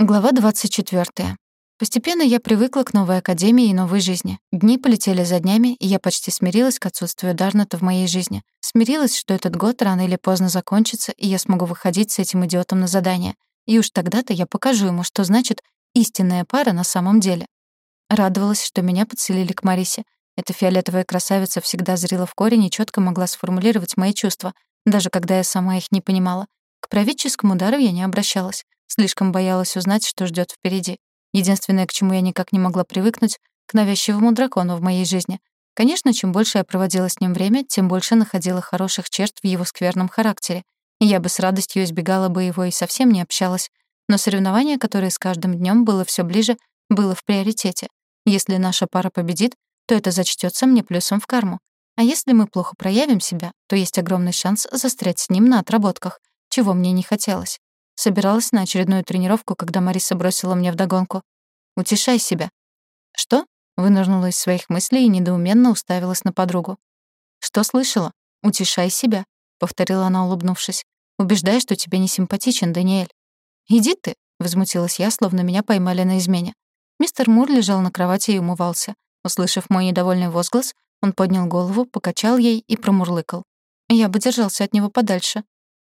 Глава 24. Постепенно я привыкла к новой академии и новой жизни. Дни полетели за днями, и я почти смирилась к отсутствию Дарната в моей жизни. Смирилась, что этот год рано или поздно закончится, и я смогу выходить с этим идиотом на задание. И уж тогда-то я покажу ему, что значит истинная пара на самом деле. Радовалась, что меня подселили к Марисе. Эта фиолетовая красавица всегда зрела в корень и четко могла сформулировать мои чувства, даже когда я сама их не понимала. К правительскому дару я не обращалась. Слишком боялась узнать, что ждет впереди. Единственное, к чему я никак не могла привыкнуть, к навязчивому дракону в моей жизни. Конечно, чем больше я проводила с ним время, тем больше находила хороших черт в его скверном характере. И я бы с радостью избегала бы его и совсем не общалась. Но соревнование, которое с каждым днем было все ближе, было в приоритете. Если наша пара победит, то это зачтется мне плюсом в карму. А если мы плохо проявим себя, то есть огромный шанс застрять с ним на отработках, чего мне не хотелось. Собиралась на очередную тренировку, когда Мариса бросила мне вдогонку. «Утешай себя». «Что?» — вынырнула из своих мыслей и недоуменно уставилась на подругу. «Что слышала? Утешай себя», — повторила она, улыбнувшись. «Убеждай, что тебе не симпатичен, Даниэль». «Иди ты», — возмутилась я, словно меня поймали на измене. Мистер Мур лежал на кровати и умывался. Услышав мой недовольный возглас, он поднял голову, покачал ей и промурлыкал. Я бы держался от него подальше.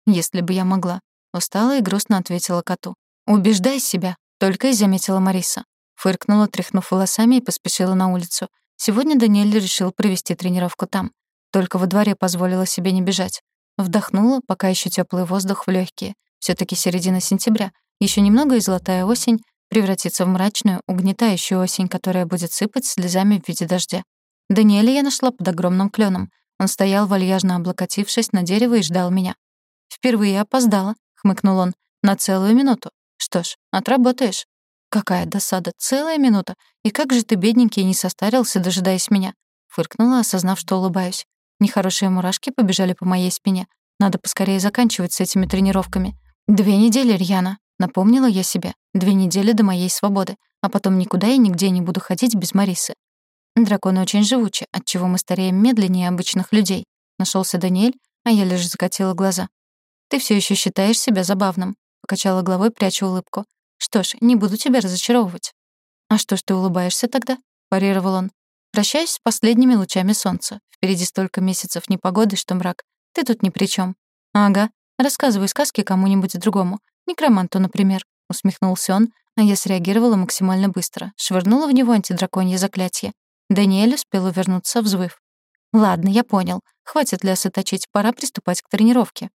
Если бы я могла. Устала и грустно ответила коту. «Убеждай себя», — только и заметила Мариса. Фыркнула, тряхнув волосами, и поспешила на улицу. Сегодня Даниэль решил провести тренировку там. Только во дворе позволила себе не бежать. Вдохнула, пока еще теплый воздух в легкие. все таки середина сентября. Еще немного и золотая осень превратится в мрачную, угнетающую осень, которая будет сыпать слезами в виде дождя. Даниэля я нашла под огромным кленом. Он стоял, вальяжно облокотившись на дерево и ждал меня. Впервые опоздала хмыкнул он. «На целую минуту. Что ж, отработаешь». «Какая досада, целая минута. И как же ты, бедненький, не состарился, дожидаясь меня?» Фыркнула, осознав, что улыбаюсь. Нехорошие мурашки побежали по моей спине. Надо поскорее заканчивать с этими тренировками. «Две недели, Рьяна», — напомнила я себе. «Две недели до моей свободы, а потом никуда и нигде не буду ходить без Марисы». Драконы очень живучи, отчего мы стареем медленнее обычных людей. Нашелся Даниэль, а я лишь закатила глаза. «Ты все еще считаешь себя забавным», — покачала головой, пряча улыбку. «Что ж, не буду тебя разочаровывать». «А что ж ты улыбаешься тогда?» — парировал он. «Прощаюсь с последними лучами солнца. Впереди столько месяцев непогоды, что мрак. Ты тут ни при чем. «Ага. Рассказывай сказки кому-нибудь другому. Некроманту, например», — усмехнулся он, а я среагировала максимально быстро. Швырнула в него антидраконье заклятие. Даниэль успел увернуться, взвыв. «Ладно, я понял. Хватит лясы точить, пора приступать к тренировке».